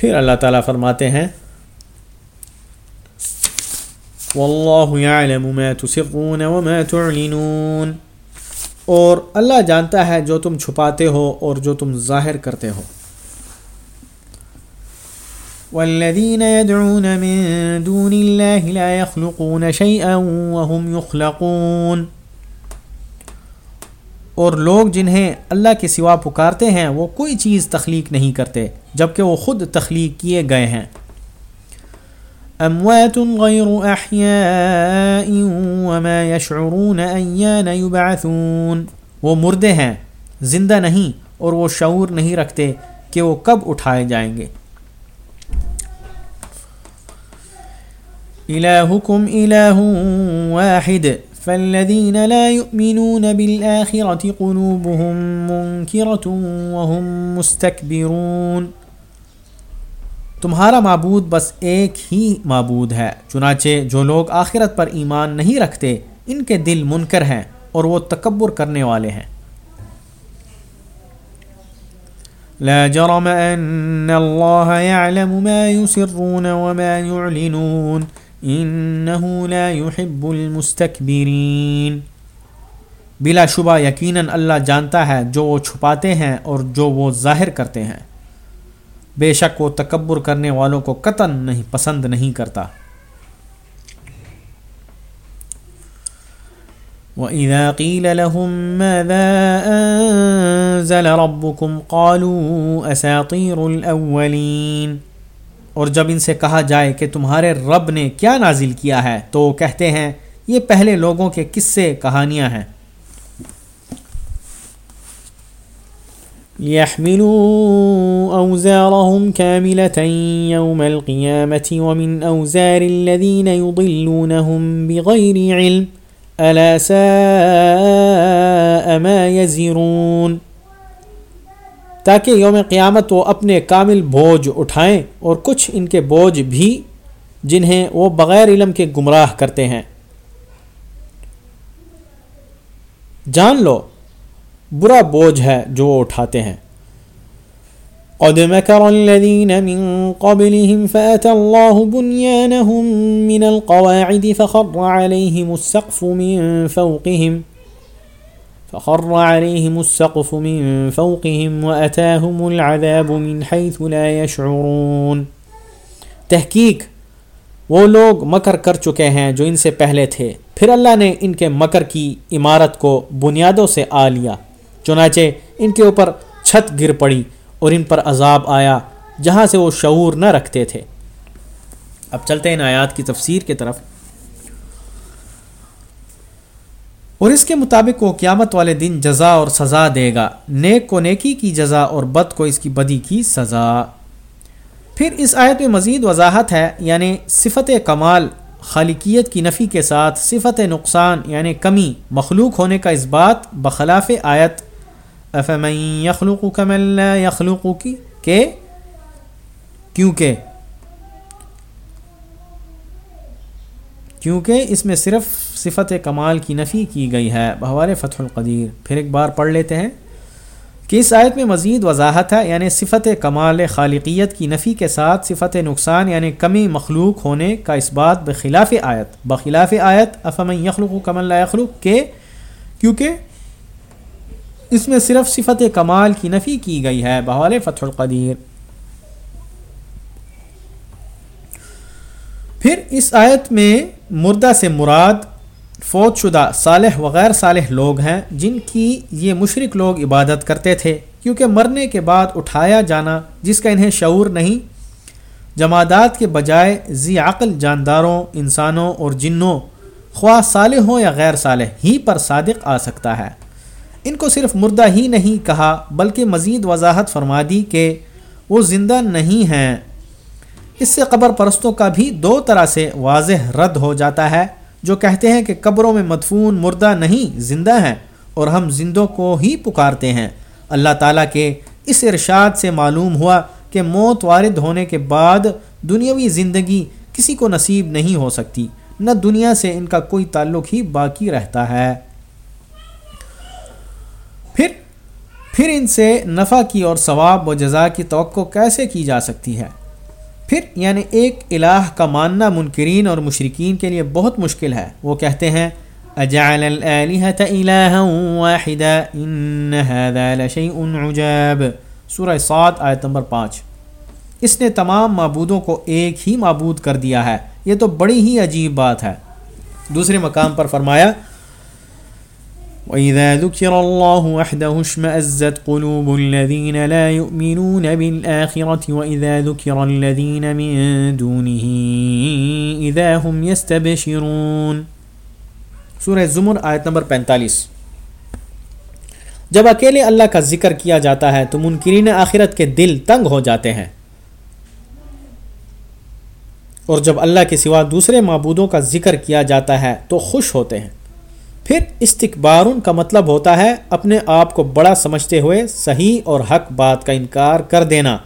پھر اللہ تعالیٰ فرماتے ہیں، واللہ يعلم ما تسرون وما تعلنون اور اللہ جانتا ہے جو تم چھپاتے ہو اور جو تم ظاہر کرتے ہو۔ والذين يدعون من دون الله لا يخلقون شيئا وهم يخلقون۔ اور لوگ جنہیں اللہ کے سوا پکارتے ہیں، وہ کوئی چیز تخلیق نہیں کرتے، جبکہ وہ خود تخلیق کیے گئے ہیں۔ اموات غیر احیاء وما يشعرون ایان يبعثون وہ مردے ہیں، زندہ نہیں اور وہ شعور نہیں رکھتے کہ وہ کب اٹھائے جائیں گے۔ الہکم الہ واحد۔ فالذین لا يؤمنون بالآخرة قلوبهم منکرة وهم مستكبرون۔ تمہارا معبود بس ایک ہی معبود ہے، چنانچہ جو لوگ آخرت پر ایمان نہیں رکھتے، ان کے دل منکر ہیں اور وہ تکبر کرنے والے ہیں۔ لا جرم ان اللہ يعلم ما يسرون وما يعلنون۔ انه لا يحب المستكبرين. بلا شبہ یقیناً اللہ جانتا ہے جو وہ چھپاتے ہیں اور جو وہ ظاہر کرتے ہیں۔ بے شک وہ تکبر کرنے والوں کو قطن نہیں، پسند نہیں کرتا۔ وَإِذَا قِيلَ لَهُم مَاذَا أَنزَلَ رَبُّكُمْ قَالُوا أَسَاطِيرُ الْأَوَّلِينَ۔ اور جب ان سے کہا جائے کہ تمہارے رب نے کیا نازل کیا ہے، تو وہ کہتے ہیں، یہ پہلے لوگوں کے قصے کہانیاں ہیں۔ ليحملوا أوزارهم كاملة يوم القيامة ومن أوزار الذين يضلونهم بغير علم، ألا ساء ما يزرون تاکہ یوم قیامت وہ اپنے کامل بوجھ اٹھائیں اور کچھ ان کے بوجھ بھی جنہیں وہ بغیر علم کے گمراہ کرتے ہیں۔ جان لو، برا بوجھ ہے جو وہ اٹھاتے ہیں۔ قد مكر الذين من قبلهم فأتى الله بنيانهم من القواعد فخر عليهم السقف من فوقهم فخر عليهم السقف من فوقهم وأتاهم العذاب من حيث لا يشعرون۔ تحقیق، وہ لوگ مکر کر چکے ہیں جو ان سے پہلے تھے۔ پھر اللہ نے ان کے مکر کی عمارت کو بنیادوں سے آ لیا۔ چنانچہ ان کے اوپر چھت گر پڑی اور ان پر عذاب آیا جہاں سے وہ شعور نہ رکھتے تھے۔ اب چلتے ہیں ان آیات کی تفسیر کی طرف۔ اور اس کے مطابق وہ قیامت والے دن جزا اور سزا دے گا۔ نیک کو نیکی کی جزا اور بد کو اس کی بدی کی سزا۔ پھر اس آیت میں مزید وضاحت ہے یعنی صفت کمال، خالقیت کی نفی کے ساتھ صفت نقصان یعنی کمی، مخلوق ہونے کا اس بات بخلاف آیت۔ افمن یخلوق کمل لا یخلوق کی؟ کہ؟ کیونکہ۔ کیونکہ اس میں صرف صفت کمال کی نفی کی گئی ہے بہوال فتح القدیر۔ پھر ایک بار پڑھ لیتے ہیں۔ کہ اس آیت میں مزید وضاحت ہے یعنی صفت کمال خالقیت کی نفی کے ساتھ صفت نقصان یعنی کمی مخلوق ہونے کا اس بات بخلاف آیت۔ بخلاف آیت، افمن یخلوق کمل لا یخلوق کے کیونکہ اس میں صرف صفت کمال کی نفی کی گئی ہے۔ بحال فتح القدیر۔ پھر اس آیت میں مردہ سے مراد فوت شدہ صالح وغیر صالح لوگ ہیں جن کی یہ مشرق لوگ عبادت کرتے تھے، کیونکہ مرنے کے بعد اٹھایا جانا جس کا انہیں شعور نہیں۔ جمادات کے بجائے ذی عقل جانداروں، انسانوں اور جنوں، خواہ صالح ہوں یا غیر صالح، ہی پر صادق آ سکتا ہے۔ ان کو صرف مردہ ہی نہیں کہا، بلکہ مزید وضاحت فرما دی کہ وہ زندہ نہیں ہیں۔ اس سے قبر پرستوں کا بھی دو طرح سے واضح رد ہو جاتا ہے۔ جو کہتے ہیں کہ قبروں میں مدفون مردہ نہیں، زندہ ہیں، اور ہم زندوں کو ہی پکارتے ہیں۔ اللہ تعالیٰ کے اس ارشاد سے معلوم ہوا کہ موت وارد ہونے کے بعد دنیاوی زندگی کسی کو نصیب نہیں ہو سکتی۔ نہ دنیا سے ان کا کوئی تعلق ہی باقی رہتا ہے۔ پھر پھر ان سے نفع کی اور ثواب و جزا کی توقع کیسے کی جا سکتی ہے؟ پھر یعنی ایک الہ کا ماننا منکرین اور مشرقین کے لیے بہت مشکل ہے۔ وہ کہتے ہیں، اجعل واحدا ان هذا عجاب۔ سورہ سات آیت نمبر پانچ۔ اس نے تمام معبودوں کو ایک ہی معبود کر دیا ہے۔ یہ تو بڑی ہی عجیب بات ہے۔ دوسرے مقام پر فرمایا وَإِذَا ذُكِرَ اللَّهُ وَحْدَهُ اشْمَأَزَّتْ قُلُوبُ الَّذِينَ لَا يُؤْمِنُونَ بِالْآخِرَةِ وَإِذَا ذُكِرَ الَّذِينَ مِن دُونِهِ إِذَا هُمْ يَسْتَبْشِرُونَ سورہ زمر آیت نمبر پینتالیس۔ جب اکیلے اللہ کا ذکر کیا جاتا ہے تو منکرین آخرت کے دل تنگ ہو جاتے ہیں۔ اور جب اللہ کے سوا دوسرے معبودوں کا ذکر کیا جاتا ہے تو خوش ہوتے ہیں۔ پھر استقبار کا مطلب ہوتا ہے اپنے آپ کو بڑا سمجھتے ہوئے صحیح اور حق بات کا انکار کر دینا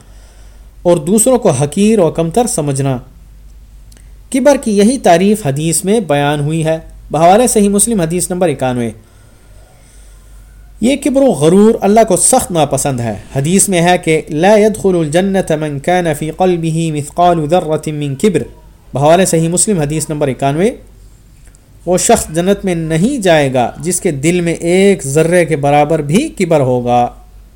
اور دوسروں کو حقیر و کمتر سمجھنا۔ کبر کی یہی تعریف حدیث میں بیان ہوئی ہے۔ بحوالے صحیح مسلم حدیث نمبر اکانوے۔ یہ کبر و غرور اللہ کو سخت ناپسند ہے۔ حدیث میں ہے کہ لا يدخل الجنت من كان في قلبه مثقال ذرة من کبر۔ بحوالے صحیح مسلم حدیث نمبر اکانوے۔ وہ شخص جنت میں نہیں جائے گا، جس کے دل میں ایک ذرے کے برابر بھی کبر ہوگا۔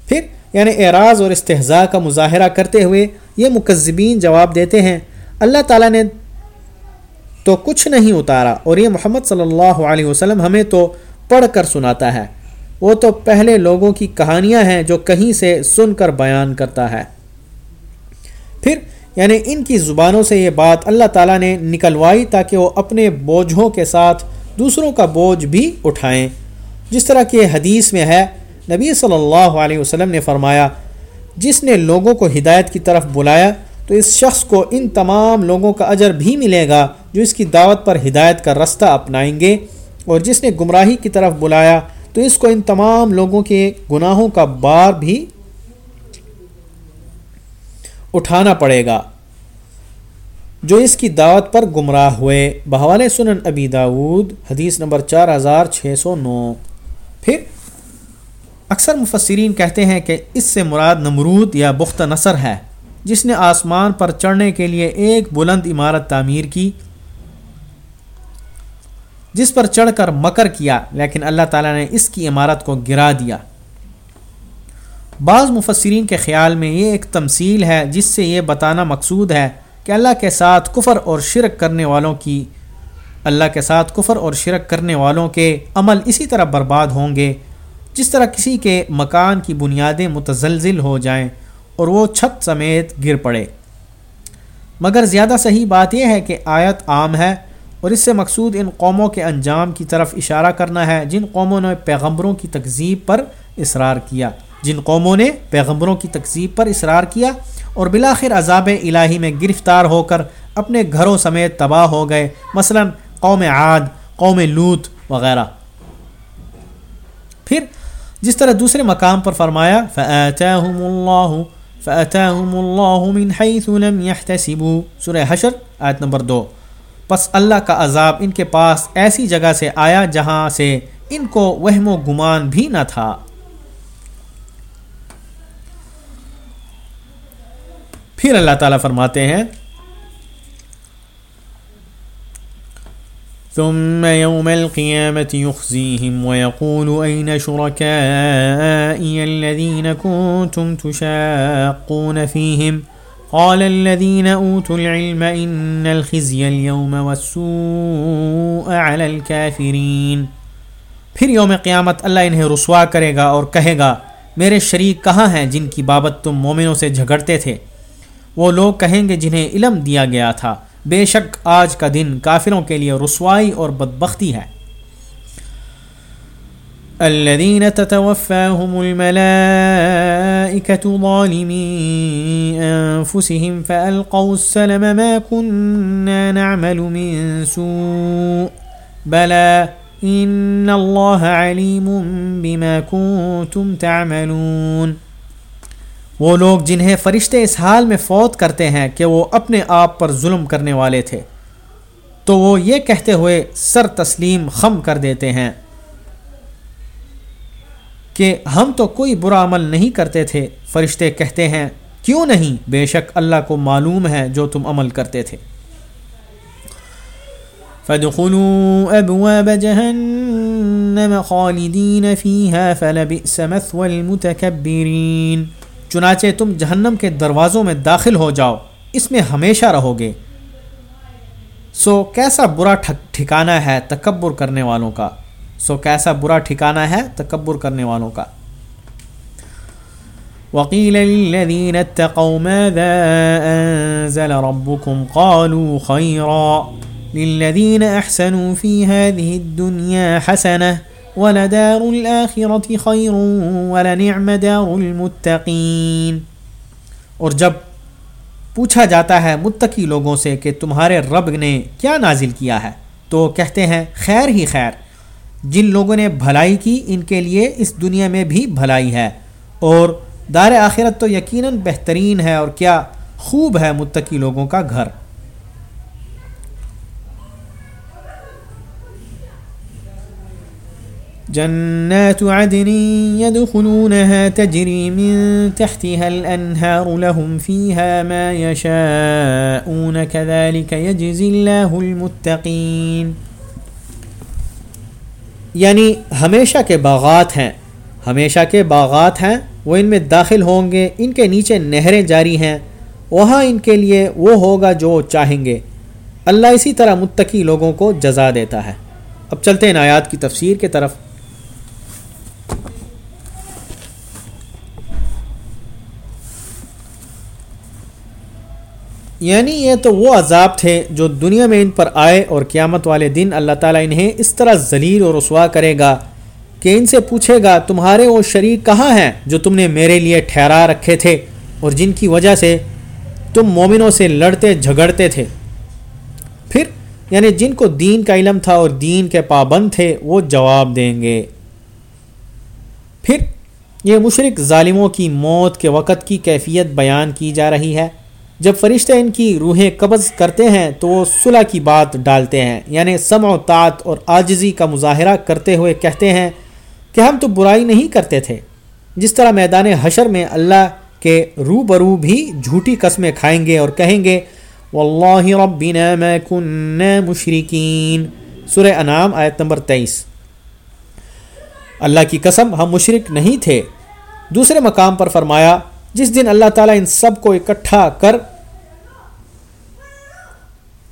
پھر یعنی اعراض اور استحضاء کا مظاہرہ کرتے ہوئے یہ مکذبین جواب دیتے ہیں، اللہ تعالیٰ نے تو کچھ نہیں اتارا اور یہ محمد صلی اللہ علیہ وسلم ہمیں تو پڑھ کر سناتا ہے۔ وہ تو پہلے لوگوں کی کہانیاں ہیں جو کہیں سے سن کر بیان کرتا ہے۔ پھر یعنی ان کی زبانوں سے یہ بات اللہ تعالیٰ نے نکلوائی تاکہ وہ اپنے بوجھوں کے ساتھ دوسروں کا بوجھ بھی اٹھائیں۔ جس طرح کہ حدیث میں ہے، نبی صلی اللہ علیہ وسلم نے فرمایا، جس نے لوگوں کو ہدایت کی طرف بلایا، تو اس شخص کو ان تمام لوگوں کا اجر بھی ملے گا جو اس کی دعوت پر ہدایت کا رستہ اپنائیں گے۔ اور جس نے گمراہی کی طرف بلایا، تو اس کو ان تمام لوگوں کے گناہوں کا بار بھی اٹھانا پڑے گا۔ جو اس کی دعوت پر گمراہ ہوئے بحوال سنن ابی داود حدیث نمبر چار ہزار چھ سو نو۔ پھر اکثر مفسرین کہتے ہیں کہ اس سے مراد نمرود یا بخت نصر ہے، جس نے آسمان پر چڑھنے کے لیے ایک بلند عمارت تعمیر کی، جس پر چڑھ کر مکر کیا، لیکن اللہ تعالیٰ نے اس کی عمارت کو گرا دیا۔ بعض مفسرین کے خیال میں یہ ایک تمثیل ہے جس سے یہ بتانا مقصود ہے کہ اللہ کے ساتھ کفر اور شرک کرنے والوں کی، اللہ کے ساتھ کفر اور شرک کرنے والوں کے عمل اسی طرح برباد ہوں گے، جس طرح کسی کے مکان کی بنیادیں متزلزل ہو جائیں اور وہ چھت سمیت گر پڑے۔ مگر زیادہ صحیح بات یہ ہے کہ آیت عام ہے اور اس سے مقصود ان قوموں کے انجام کی طرف اشارہ کرنا ہے جن قوموں نے پیغمبروں کی تکذیب پر اصرار کیا۔ جن قوموں نے پیغمبروں کی تقسیب پر اصرار کیا اور بلاخر عذاب الہی میں گرفتار ہو کر اپنے گھروں سمیت تباہ ہو گئے، مثلا قوم عاد، قوم لوت وغیرہ۔ پھر جس طرح دوسرے مقام پر فرمایا فَآتَاهُمُ اللَّهُ فَآتَاهُمُ اللَّهُ مِنْ حَيْثُ لَمْ يَحْتَسِبُوا۔ سورہ حشر، آیت نمبر دو۔ پس اللہ کا عذاب ان کے پاس ایسی جگہ سے آیا جہاں سے ان کو وہم و گمان بھی نہ تھا۔ پھر اللہ تعالیٰ فرماتے ہیں، ثم يوم القيامة يخزيهم ويقول أين شركائي الذين كنتم تشاقون فيهم؟ قال الذين أوتوا العلم إن الخزي اليوم والسوء على الكافرين۔ پھر یوم قیامت اللہ انہیں رسوا کرے گا اور کہے گا، میرے شریک کہاں ہیں جن کی بابت تم مومنوں سے جھگڑتے تھے؟ وہ لوگ کہیں گے جنہیں علم دیا گیا تھا۔ بے شک آج کا دن کافروں کے لیے رسوائی اور بدبختی ہے۔ الذين تتوفاهم الملائكة ظالمي أنفسهم فألقوا السلم ما كنا نعمل من سوء۔ بلى إن الله عليم بما كنتم تعملون۔ وہ لوگ جنہیں فرشتے اس حال میں فوت کرتے ہیں کہ وہ اپنے آپ پر ظلم کرنے والے تھے۔ تو وہ یہ کہتے ہوئے سر تسلیم خم کر دیتے ہیں کہ ہم تو کوئی برا عمل نہیں کرتے تھے۔ فرشتے کہتے ہیں، کیوں نہیں؟ بے شک اللہ کو معلوم ہے جو تم عمل کرتے تھے۔ فادخلوا ابواب جهنم خالدين فيها فلبئس مثوى المتكبرين چنانچہ تم جہنم کے دروازوں میں داخل ہو جاؤ، اس میں ہمیشہ رہو گے۔ سو کیسا برا ٹھکانہ ہے تکبر کرنے والوں کا؟ سو کیسا برا ٹھکانہ ہے تکبر کرنے والوں کا؟ وقيل للذين اتقوا ماذا أنزل ربكم قالوا خيرا للذين أحسنوا في هذه الدنيا حسنة ولدار الآخرة خير ولنعم دار المتقين۔ اور جب پوچھا جاتا ہے متقی لوگوں سے کہ تمہارے رب نے کیا نازل کیا ہے، تو کہتے ہیں، خیر ہی خیر۔ جن لوگوں نے بھلائی کی، ان کے لیے اس دنیا میں بھی بھلائی ہے۔ اور دار آخرت تو یقیناً بہترین ہے، اور کیا خوب ہے متقی لوگوں کا گھر۔ جنات عدن يدخلونها تجري من تحتها الأنهار لهم فيها ما يشاءون كذلك يجزي الله المتقين یعنی ہمیشہ کے باغات ہیں، ہمیشہ کے باغات ہیں، وہ ان میں داخل ہوں گے، ان کے نیچے نہریں جاری ہیں، وہاں ان کے لیے وہ ہوگا جو چاہیں گے۔ اللہ اسی طرح متقی لوگوں کو جزا دیتا ہے۔ اب چلتے ہیں آیات کی تفسیر کے طرف۔ یعنی یہ تو وہ عذاب تھے جو دنیا میں ان پر آئے اور قیامت والے دن اللہ تعالیٰ انہیں اس طرح ذلیل اور رسوا کرے گا کہ ان سے پوچھے گا، تمہارے وہ شریک کہاں ہیں جو تم نے میرے لیے ٹھہرا رکھے تھے اور جن کی وجہ سے تم مومنوں سے لڑتے جھگڑتے تھے؟ پھر یعنی جن کو دین کا علم تھا اور دین کے پابند تھے، وہ جواب دیں گے۔ پھر، یہ مشرق ظالموں کی موت کے وقت کی کیفیت بیان کی جا رہی ہے۔ جب فرشتے ان کی روحیں قبض کرتے ہیں تو وہ صلح کی بات ڈالتے ہیں یعنی سم و طاط اور آجزی کا مظاہرہ کرتے ہوئے کہتے ہیں کہ ہم تو برائی نہیں کرتے تھے۔ جس طرح میدان حشر میں اللہ کے رو برو بھی جھوٹی قسمیں کھائیں گے اور کہیں گے، واللہ ربنا ما کننا مشرکین سورہ انعام آیت نمبر تیئیس۔ اللہ کی قسم، ہم مشرک نہیں تھے۔ دوسرے مقام پر فرمایا جس دن اللہ تعالیٰ ان سب کو اکٹھا کر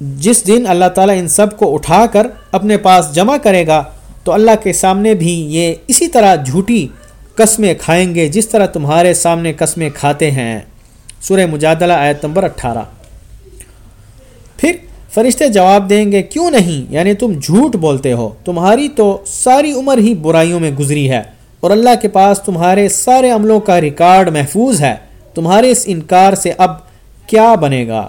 جس دن اللہ تعالیٰ ان سب کو اٹھا کر اپنے پاس جمع کرے گا، تو اللہ کے سامنے بھی یہ اسی طرح جھوٹی قسمیں کھائیں گے جس طرح تمہارے سامنے قسمیں کھاتے ہیں۔ سورہ مجادلہ آیت نمبر اٹھارہ۔ پھر فرشتے جواب دیں گے، کیوں نہیں؟ یعنی تم جھوٹ بولتے ہو، تمہاری تو ساری عمر ہی برائیوں میں گزری ہے۔ اور اللہ کے پاس تمہارے سارے عملوں کا ریکارڈ محفوظ ہے، تمہارے اس انکار سے اب کیا بنے گا؟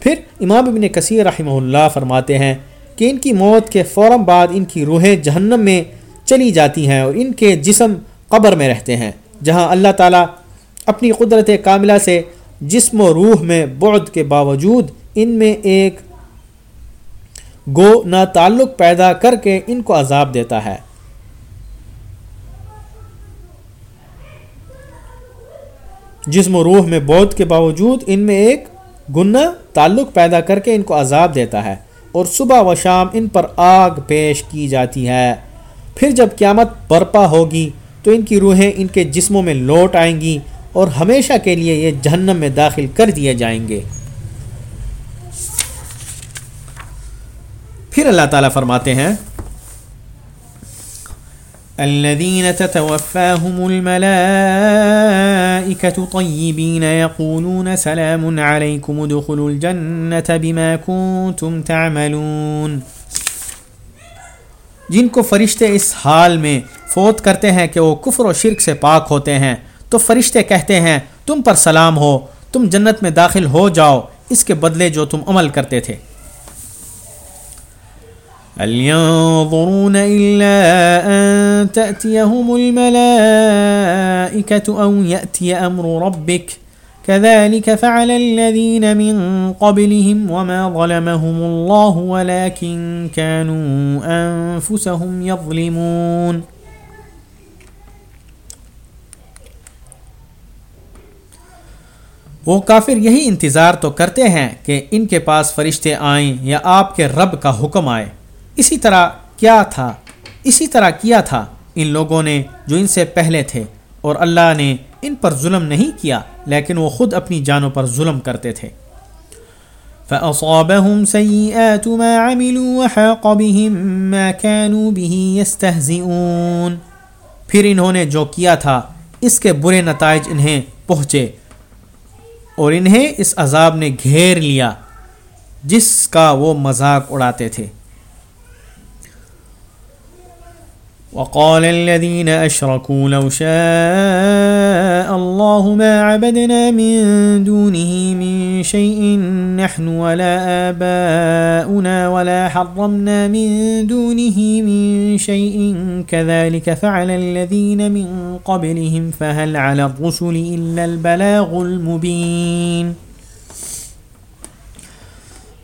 پھر امام ابن کثیر رحمہ اللہ فرماتے ہیں کہ ان کی موت کے فوراً بعد ان کی روحیں جہنم میں چلی جاتی ہیں اور ان کے جسم قبر میں رہتے ہیں، جہاں اللہ تعالیٰ اپنی قدرت کاملہ سے جسم و روح میں بعد کے باوجود ان میں ایک گو نہ تعلق پیدا کر کے ان کو عذاب دیتا ہے۔ جسم و روح میں بودھ کے باوجود ان میں ایک گنہ تعلق پیدا کر کے ان کو عذاب دیتا ہے اور صبح و شام ان پر آگ پیش کی جاتی ہے۔ پھر جب قیامت برپا ہوگی تو ان کی روحیں ان کے جسموں میں لوٹ آئیں گی اور ہمیشہ کے لیے یہ جہنم میں داخل کر دیے جائیں گے۔ پھر اللہ تعالیٰ فرماتے ہیں الذين تتوفاهم الملائكة طيبين يقولون سلام عليكم ادخلوا الجنة بما كنتم تعملون. جن کو فرشتے اس حال میں فوت کرتے ہیں کہ وہ کفر و شرک سے پاک ہوتے ہیں، تو فرشتے کہتے ہیں، تم پر سلام ہو، تم جنت میں داخل ہو جاؤ، اس کے بدلے جو تم عمل کرتے تھے۔ هل ينظرون إلا أن تأتيهم الملائكة أو يأتي أمر ربك؟ كذلك فعل الذين من قبلهم وما ظلمهم الله ولكن كانوا أنفسهم يظلمون. وہ کافر یہی انتظار تو کرتے ہیں کہ ان کے پاس فرشتے آئیں یا آپ کے رب کا حکم آئے۔ اسی طرح کیا تھا؟ اسی طرح کیا تھا؟ ان لوگوں نے جو ان سے پہلے تھے اور اللہ نے ان پر ظلم نہیں کیا، لیکن وہ خود اپنی جانوں پر ظلم کرتے تھے۔ فأصابهم سيئات ما عملوا وحاق بهم ما كانوا به يستهزئون۔ پھر انہوں نے جو کیا تھا، اس کے برے نتائج انہیں پہنچے اور انہیں اس عذاب نے گھیر لیا، جس کا وہ مذاق اڑاتے تھے۔ وقال الذين أشركوا لو شاء الله ما عبدنا من دونه من شيء نحن ولا آباؤنا ولا حرمنا من دونه من شيء كذلك فعل الذين من قبلهم فهل على الرسل إلا البلاغ المبين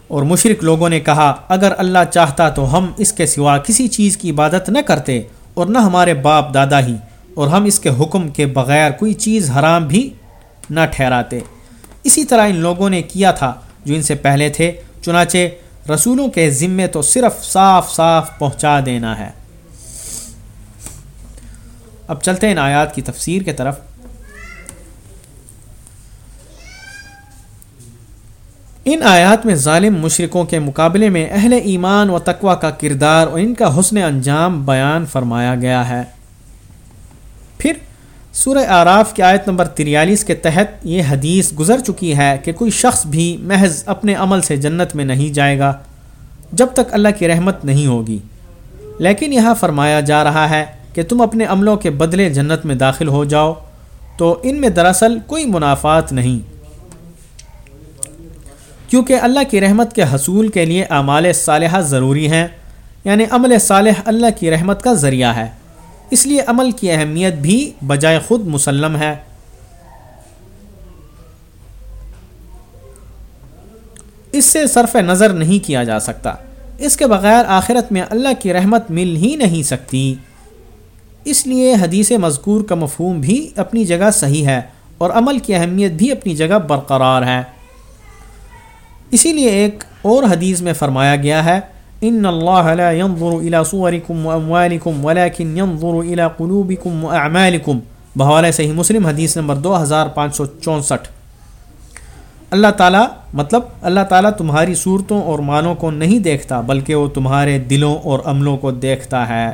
اور مشرق لوگوں نے کہا، اگر اللہ چاہتا تو ہم اس کے سوا کسی چیز کی عبادت نہ کرتے۔ اور نہ ہمارے باپ دادا ہی، اور ہم اس کے حکم کے بغیر کوئی چیز حرام بھی نہ ٹھہراتے۔ اسی طرح ان لوگوں نے کیا تھا جو ان سے پہلے تھے، چنانچہ رسولوں کے ذمے تو صرف صاف صاف پہنچا دینا ہے۔ اب چلتے ہیں ان آیات کی تفسیر کے طرف۔ ان آیات میں ظالم مشرقوں کے مقابلے میں اہل ایمان و تقوی کا کردار اور ان کا حسن انجام بیان فرمایا گیا ہے۔ پھر سورہ آراف کی آیت نمبر تریالیس کے تحت یہ حدیث گزر چکی ہے کہ کوئی شخص بھی محض اپنے عمل سے جنت میں نہیں جائے گا جب تک اللہ کی رحمت نہیں ہوگی۔ لیکن یہاں فرمایا جا رہا ہے کہ تم اپنے عملوں کے بدلے جنت میں داخل ہو جاؤ تو ان میں دراصل کوئی منافعات نہیں۔ کیونکہ اللہ کی رحمت کے حصول کے لیے اعمال صالحہ ضروری ہیں یعنی عمل صالح اللہ کی رحمت کا ذریعہ ہے۔ اس لیے عمل کی اہمیت بھی بجائے خود مسلم ہے۔ اس سے صرف نظر نہیں کیا جا سکتا۔ اس کے بغیر آخرت میں اللہ کی رحمت مل ہی نہیں سکتی۔ اس لیے حدیث مذکور کا مفہوم بھی اپنی جگہ صحیح ہے اور عمل کی اہمیت بھی اپنی جگہ برقرار ہے۔ اسی لیے ایک اور حدیث میں فرمایا گیا ہے ان اللہ لا ينظر الى صوركم واموالكم ولكن ينظر الى قلوبكم واعمالكم بحوالہ صحیح مسلم، حدیث نمبر 2564 اللہ تعالیٰ مطلب اللہ تعالیٰ تمہاری صورتوں اور مالوں کو نہیں دیکھتا، بلکہ وہ تمہارے دلوں اور عملوں کو دیکھتا ہے۔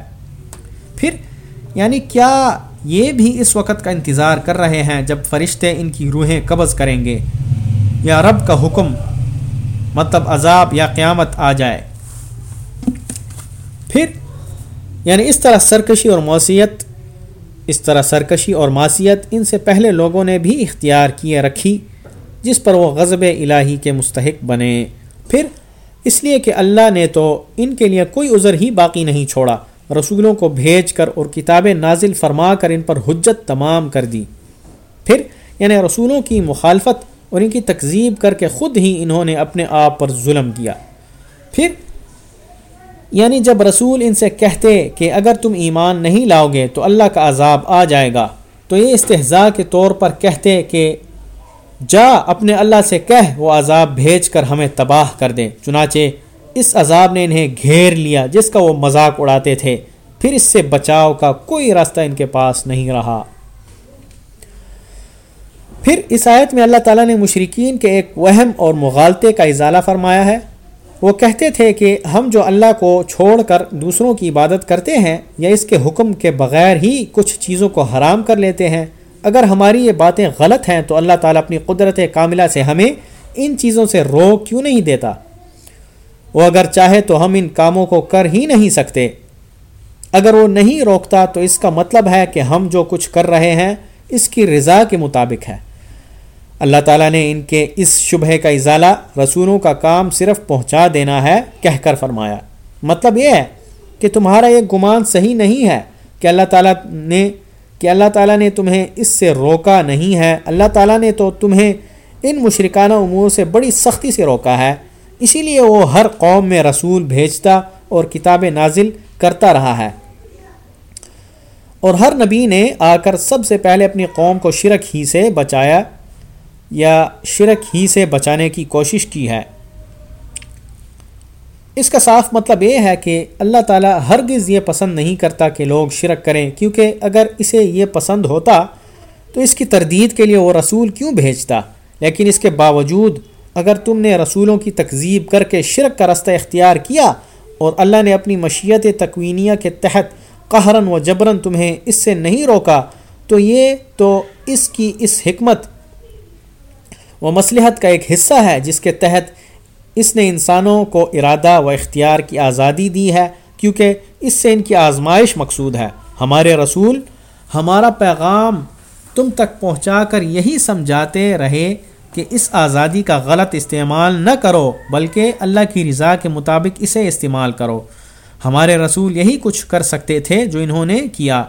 پھر یعنی کیا یہ بھی اس وقت کا انتظار کر رہے ہیں جب فرشتے ان کی روحیں قبض کریں گے؟ یا رب کا حکم مطلب عذاب یا قیامت آ جائے۔ پھر یعنی اس طرح سرکشی اور موسیت اس طرح سرکشی اور معصیت ان سے پہلے لوگوں نے بھی اختیار کیے رکھی، جس پر وہ غضب الہی کے مستحق بنے۔ پھر، اس لیے کہ اللہ نے تو ان کے لیے کوئی عذر ہی باقی نہیں چھوڑا۔ رسولوں کو بھیج کر اور کتابیں نازل فرما کر ان پر حجت تمام کر دی۔ پھر یعنی رسولوں کی مخالفت اور ان کی تکذیب کر کے خود ہی انہوں نے اپنے آپ پر ظلم کیا۔ پھر یعنی جب رسول ان سے کہتے کہ اگر تم ایمان نہیں لاؤ گے تو اللہ کا عذاب آ جائے گا، تو یہ استحضاء کے طور پر کہتے کہ جا اپنے اللہ سے کہہ، وہ عذاب بھیج کر ہمیں تباہ کر دیں چنانچہ، اس عذاب نے انہیں گھیر لیا، جس کا وہ مذاق اڑاتے تھے۔ پھر اس سے بچاؤ کا کوئی راستہ ان کے پاس نہیں رہا۔ پھر اس آیت میں اللہ تعالیٰ نے مشرقین کے ایک وہم اور مغالطے کا اضالہ فرمایا ہے۔ وہ کہتے تھے کہ ہم جو اللہ کو چھوڑ کر دوسروں کی عبادت کرتے ہیں یا اس کے حکم کے بغیر ہی کچھ چیزوں کو حرام کر لیتے ہیں، اگر ہماری یہ باتیں غلط ہیں تو اللہ تعالیٰ اپنی قدرت کاملہ سے ہمیں ان چیزوں سے روک کیوں نہیں دیتا؟ وہ اگر چاہے تو ہم ان کاموں کو کر ہی نہیں سکتے۔ اگر وہ نہیں روکتا تو اس کا مطلب ہے کہ ہم جو کچھ کر رہے ہیں اس کی رضا کے مطابق ہے۔ اللہ تعالیٰ نے ان کے اس شبہ کا ازالہ رسولوں کا کام صرف پہنچا دینا ہے کہہ کر فرمایا۔ مطلب یہ ہے کہ تمہارا یہ گمان صحیح نہیں ہے کہ اللہ تعالیٰ نے کہ اللہ تعالیٰ نے تمہیں اس سے روکا نہیں ہے۔ اللہ تعالیٰ نے تو تمہیں ان مشرکانہ امور سے بڑی سختی سے روکا ہے۔ اسی لیے وہ ہر قوم میں رسول بھیجتا اور کتاب نازل کرتا رہا ہے۔ اور ہر نبی نے آ کر سب سے پہلے اپنی قوم کو شرک ہی سے بچایا۔ یا شرک ہی سے بچانے کی کوشش کی ہے۔ اس کا صاف مطلب یہ ہے کہ اللہ تعالیٰ ہرگز یہ پسند نہیں کرتا کہ لوگ شرک کریں، کیونکہ اگر اسے یہ پسند ہوتا تو اس کی تردید کے لیے وہ رسول کیوں بھیجتا؟ لیکن اس کے باوجود اگر تم نے رسولوں کی تکذیب کر کے شرک کا رستہ اختیار کیا اور اللہ نے اپنی مشیت تکوینیہ کے تحت قہرن و جبرن تمہیں اس سے نہیں روکا، تو یہ تو اس کی اس حکمت و مصلحت کا ایک حصہ ہے جس کے تحت اس نے انسانوں کو ارادہ و اختیار کی آزادی دی ہے، کیونکہ اس سے ان کی آزمائش مقصود ہے۔ ہمارے رسول، ہمارا پیغام تم تک پہنچا کر یہی سمجھاتے رہے کہ اس آزادی کا غلط استعمال نہ کرو، بلکہ اللہ کی رضا کے مطابق اسے استعمال کرو۔ ہمارے رسول یہی کچھ کر سکتے تھے جو انہوں نے کیا۔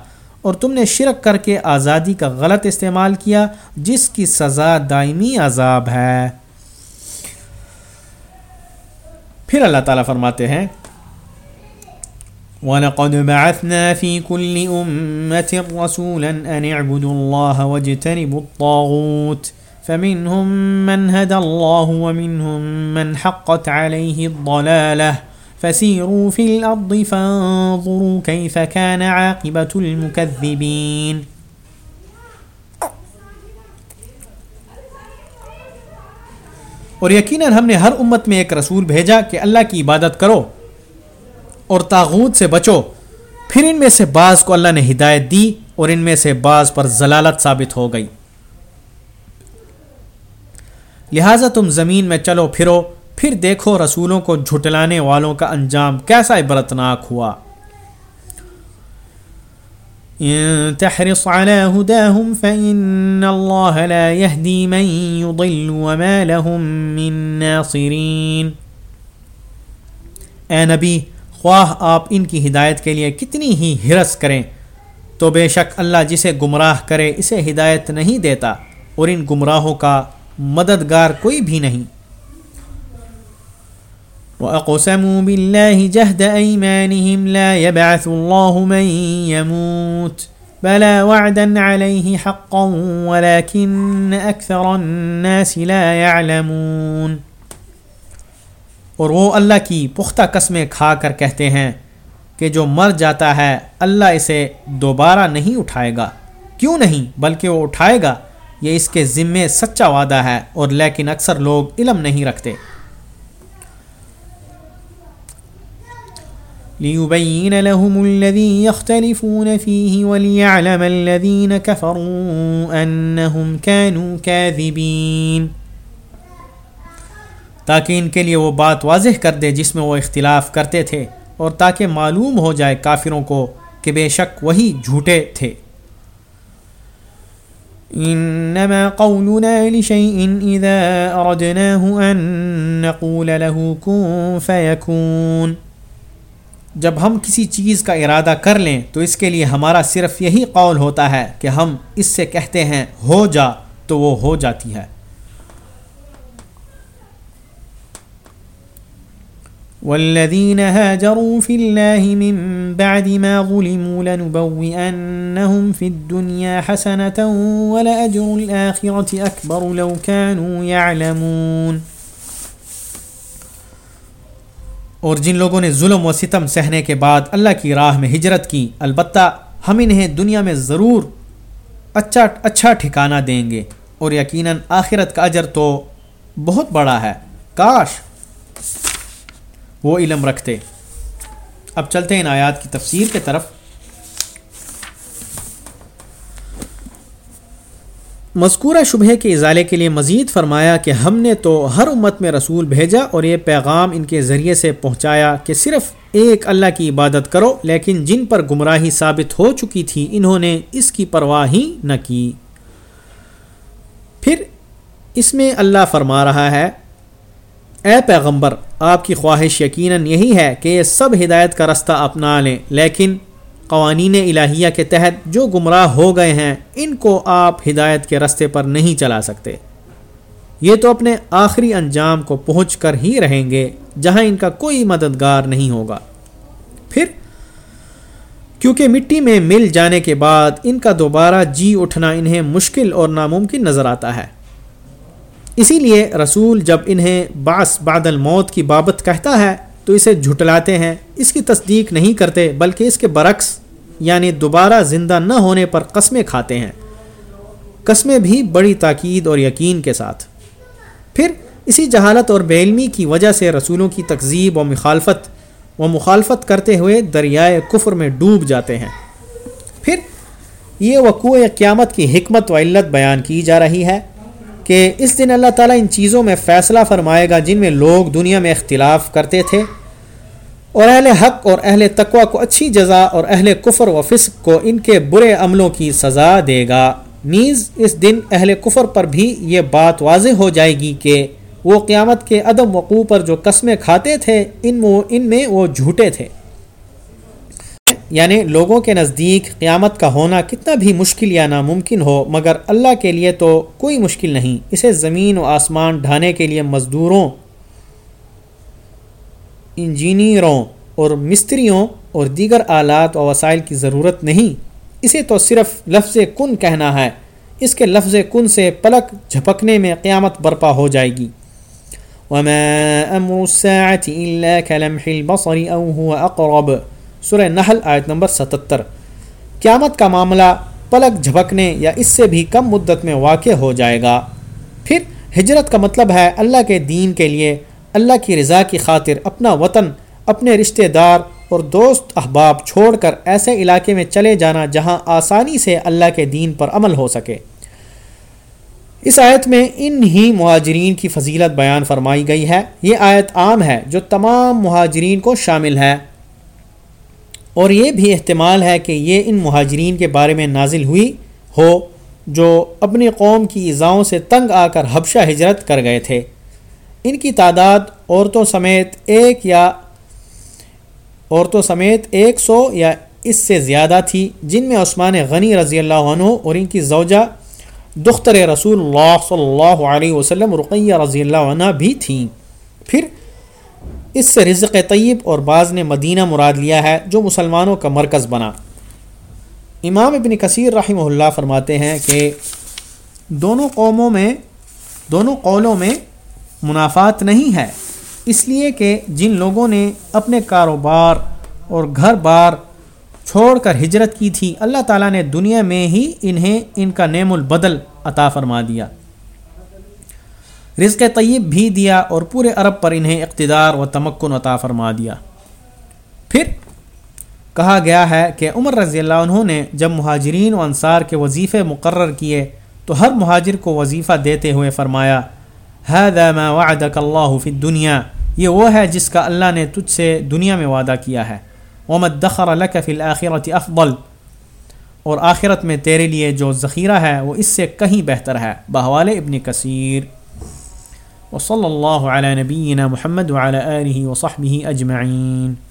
اور تم نے شرک کر کے آزادی کا غلط استعمال کیا جس کی سزا دائمی عذاب ہے۔ پھر اللہ تعالیٰ فرماتے ہیں، وَلَقَدْ بَعَثْنَا فِي كُلِّ أُمَّةٍ رَسُولًا أَنِ اعْبُدُوا اللَّهَ وَاجْتَنِبُوا الطَّاغُوتَ فمنهم من هدى الله ومنهم من حقت عليه الضلالة فسيروا في الأرض فانظروا كيف كان عاقبة المكذبين. اور یقیناً ہم نے ہر امت میں ایک رسول بھیجا کہ اللہ کی عبادت کرو اور تاغوت سے بچو، پھر ان میں سے بعض کو اللہ نے ہدایت دی اور ان میں سے بعض پر ضلالت ثابت ہو گئی۔ لہٰذا تم زمین میں چلو پھرو پھر دیکھو رسولوں کو جھٹلانے والوں کا انجام کیسا عبرتناک ہوا۔ تحرص على هداهم فإن الله لا يهدي من يضل وما لهم من ناصرين۔ اے نبی، خواہ آپ ان کی ہدایت کے لیے کتنی ہی ہرس کریں، تو بے شک اللہ جسے گمراہ کرے اسے ہدایت نہیں دیتا اور ان گمراہوں کا مددگار کوئی بھی نہیں۔ وَأَقْسَمُوا بِاللَّهِ جَهْدَ أَيْمَانِهِمْ لَا يَبْعَثُ اللَّهُ مَنْ يَمُوتُ بَلَا وَعْدًا عَلَيْهِ حَقًّا وَلَكِنَّ أَكْثَرَ النَّاسِ لَا يَعْلَمُونَ اور وہ اللہ کی پختہ قسمیں کھا کر کہتے ہیں کہ جو مر جاتا ہے اللہ اسے دوبارہ نہیں اٹھائے گا۔ کیوں نہیں؟ بلکہ وہ اٹھائے گا۔ یہ اس کے ذمے سچا وعدہ ہے اور لیکن اکثر لوگ علم نہیں رکھتے۔ لِيُبَيِّنَ لَهُمُ الَّذِي يَخْتَلِفُونَ فِيهِ وَلِيَعْلَمَ الَّذِينَ كَفَرُوا أَنَّهُمْ كَانُوا كَاذِبِينَ۔ تاکہ ان کے لیے وہ بات واضح کر دے جس میں وہ اختلاف کرتے تھے اور تاکہ معلوم ہو جائے کافروں کو کہ بے شک وہی جھوٹے تھے۔ انما قولنا لشيء اذا اردناه ان نقول له كن فيكون۔ جب ہم کسی چیز کا ارادہ کر لیں تو اس کے لیے ہمارا صرف یہی قول ہوتا ہے کہ ہم اس سے کہتے ہیں ہو جا تو وہ ہو جاتی ہے۔ والذين هاجروا في الله من بعد ما ظلموا لنبوئنهم في الدنيا حسنة ولأجر الآخرة أكبر لو كانوا يعلمون۔ اور جن لوگوں نے ظلم و ستم سہنے کے بعد اللہ کی راہ میں ہجرت کی، البتہ ہم انہیں دنیا میں ضرور اچھا اچھا ٹھکانہ دیں گے۔ اور یقیناً آخرت کا اجر تو بہت بڑا ہے۔ کاش وہ علم رکھتے۔ اب چلتے ہیں ان آیات کی تفسیر کے طرف۔ مذکورہ شبہ کے ازالے کے لیے مزید فرمایا کہ ہم نے تو ہر امت میں رسول بھیجا اور یہ پیغام ان کے ذریعے سے پہنچایا کہ صرف ایک اللہ کی عبادت کرو، لیکن جن پر گمراہی ثابت ہو چکی تھی، انہوں نے اس کی پرواہ ہی نہ کی۔ پھر اس میں اللہ فرما رہا ہے، اے پیغمبر، آپ کی خواہش یقیناً یہی ہے کہ یہ سب ہدایت کا رستہ اپنا لیں، لیکن قوانین الہیہ کے تحت جو گمراہ ہو گئے ہیں، ان کو آپ ہدایت کے رستے پر نہیں چلا سکتے۔ یہ تو اپنے آخری انجام کو پہنچ کر ہی رہیں گے، جہاں ان کا کوئی مددگار نہیں ہوگا۔ پھر، کیونکہ مٹی میں مل جانے کے بعد ان کا دوبارہ جی اٹھنا انہیں مشکل اور ناممکن نظر آتا ہے۔ اسی لیے رسول جب انہیں باس بعد الموت کی بابت کہتا ہے تو اسے جھٹلاتے ہیں۔ اس کی تصدیق نہیں کرتے، بلکہ اس کے برعکس یعنی دوبارہ زندہ نہ ہونے پر قسمیں کھاتے ہیں۔ قسمیں بھی بڑی تاکید اور یقین کے ساتھ۔ پھر اسی جہالت اور بے علمی کی وجہ سے رسولوں کی تقزیب و مخالفت و مخالفت کرتے ہوئے دریائے کفر میں ڈوب جاتے ہیں۔ پھر یہ وقوع قیامت کی حکمت و علت بیان کی جا رہی ہے۔ کہ اس دن اللہ تعالیٰ ان چیزوں میں فیصلہ فرمائے گا جن میں لوگ دنیا میں اختلاف کرتے تھے اور اہل حق اور اہل تقوا کو اچھی جزا اور اہل کفر و فسق کو ان کے برے عملوں کی سزا دے گا۔ نیز اس دن اہل کفر پر بھی یہ بات واضح ہو جائے گی کہ وہ قیامت کے عدم وقوع پر جو قسمیں کھاتے تھے، ان ان میں وہ جھوٹے تھے۔ یعنی لوگوں کے نزدیک قیامت کا ہونا کتنا بھی مشکل یا ناممکن ہو، مگر اللہ کے لیے تو کوئی مشکل نہیں۔ اسے زمین و آسمان ڈھانے کے لیے مزدوروں انجینئروں اور مستریوں اور دیگر آلات و وسائل کی ضرورت نہیں۔ اسے تو صرف لفظ کن کہنا ہے۔ اس کے لفظ کن سے پلک جھپکنے میں قیامت برپا ہو جائے گی۔ سورہ نحل آیت نمبر ستتر۔ قیامت کا معاملہ پلک جھپکنے یا اس سے بھی کم مدت میں واقع ہو جائے گا۔ پھر ہجرت کا مطلب ہے اللہ کے دین کے لیے اللہ کی رضا کی خاطر اپنا وطن، اپنے رشتہ دار اور دوست احباب چھوڑ کر ایسے علاقے میں چلے جانا جہاں آسانی سے اللہ کے دین پر عمل ہو سکے۔ اس آیت میں ان ہی مہاجرین کی فضیلت بیان فرمائی گئی ہے۔ یہ آیت عام ہے جو تمام مہاجرین کو شامل ہے۔ اور یہ بھی احتمال ہے کہ یہ ان مہاجرین کے بارے میں نازل ہوئی ہو جو اپنی قوم کی ایزاؤں سے تنگ آ کر حبشہ ہجرت کر گئے تھے۔ ان کی تعداد عورتوں سمیت ایک یا عورتوں سمیت ایک سو یا اس سے زیادہ تھی، جن میں عثمان غنی رضی اللہ عنہ اور ان کی زوجہ دختر رسول اللہ صلی اللہ علیہ وسلم رقیہ رضی اللہ عنہ بھی تھیں۔ پھر اس سے رزق طیب اور بعض نے مدینہ مراد لیا ہے جو مسلمانوں کا مرکز بنا۔ امام ابن کثیر رحمہ اللہ فرماتے ہیں کہ دونوں قوموں میں دونوں قولوں میں منافعات نہیں ہے۔ اس لیے کہ جن لوگوں نے اپنے کاروبار اور گھر بار چھوڑ کر ہجرت کی تھی، اللہ تعالیٰ نے دنیا میں ہی انہیں ان کا نیم البدل عطا فرما دیا۔ رزق طیب بھی دیا اور پورے عرب پر انہیں اقتدار و تمکن عطا فرما دیا۔ پھر کہا گیا ہے کہ عمر رضی اللہ عنہ نے جب مہاجرین و انصار کے وظیفے مقرر کیے تو ہر مہاجر کو وظیفہ دیتے ہوئے فرمایا ما وعدك اللہ فی الدنیا، یہ وہ ہے جس کا اللہ نے تجھ سے دنیا میں وعدہ کیا ہے۔ محمد دخر لك فی الآخرت افضل۔ اور آخرت میں تیرے لیے جو ذخیرہ ہے وہ اس سے کہیں بہتر ہے۔ بہوال ابن کثیر۔ وصلى الله على نبينا محمد وعلى آله وصحبه أجمعين.